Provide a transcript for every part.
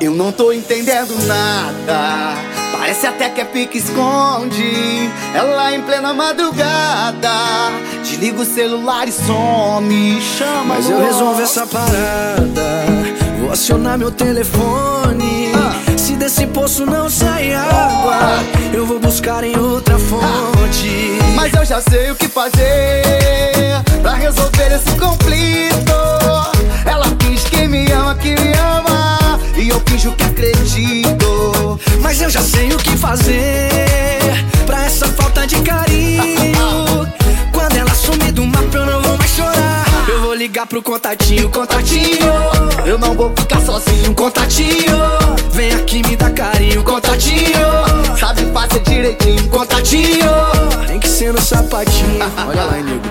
Eu não tô entendendo nada. Parece até que é pique esconde. Ela em plena madrugada. Desliga o celular e some. Chama Mas eu resolvo essa parada. Vou acionar meu telefone. Ah. Se desse poço não sai água, eu vou buscar em outra fonte. Mas eu já sei o que fazer acredito. Mas eu já sei o que fazer pra essa falta de carinho. Quando ela sumir do mapa, eu não vou mais chorar. Eu vou ligar pro contatinho, contatinho. Eu não vou ficar sozinho, Contatinho, vem aqui me dar carinho, contatinho. sabe fazer direitinho. Contatinho, tem que ser no sapatinho. Olha lá, nego.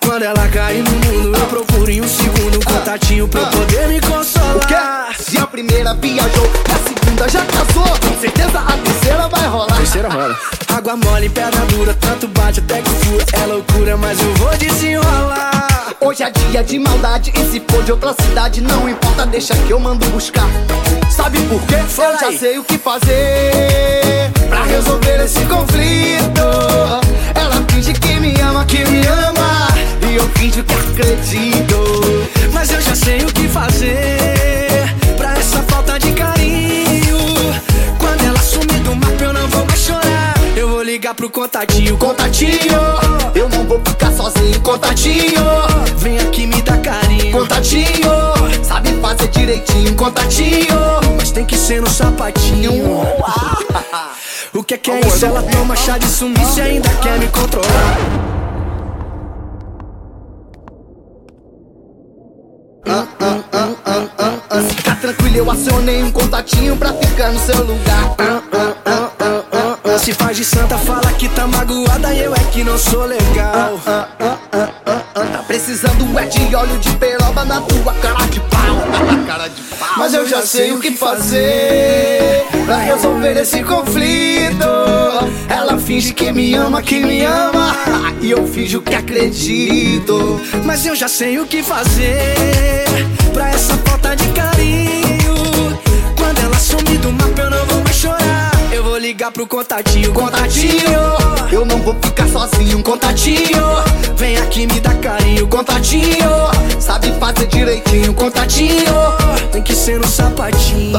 Quando ela cair no mundo, eu procuro em um segundo um contatinho pra eu poder me consolar. Primeira viajou, a segunda já casou. Com certeza a terceira vai rolar. Terceira roda. Água mole, pedra dura, tanto bate até que fura. É loucura, mas eu vou desenrolar. Hoje é dia de maldade e se for de outra cidade Não importa, deixa que eu mando buscar Sabe por quê? Fala eu já aí. sei o que fazer Pra resolver esse conflito Ela finge que me ama, que me ama E eu finjo que acredito Mas eu já sei o que Pro contatinho, Contatinho, eu não vou ficar sozinho Contatinho, vem aqui me dar carinho. contatinho Sabe fazer direitinho Contatinho Mas tem que ser no sapatinho. O que é que é isso? Ela toma chá de sumiço e ainda quer me controlar. Fica tranquilo, eu acionei um contatinho pra ficar no seu lugar Se faz de santa, fala que tá magoada e eu é que não sou legal. Tá precisando é de óleo de peroba na tua cara de pau. Cara de pau. Mas eu já sei o que fazer Pra resolver esse conflito. Ela finge que me ama, que me ama E eu finjo que acredito. Mas eu já sei o que fazer pra essa ligar pro contatinho, contatinho. Eu não vou ficar sozinho Contatinho, vem aqui me dar carinho, contatinho. Sabe fazer direitinho Contatinho, tem que ser no sapatinho.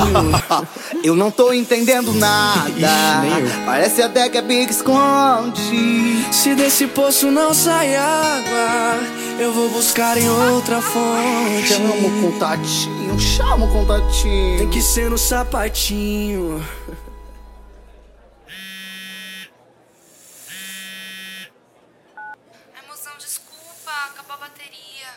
Eu não tô entendendo nada. Parece até que é Big esconde Se desse poço não sai água, eu vou buscar em outra fonte. Chama o contatinho, chama o contatinho Tem que ser no sapatinho. Bateria.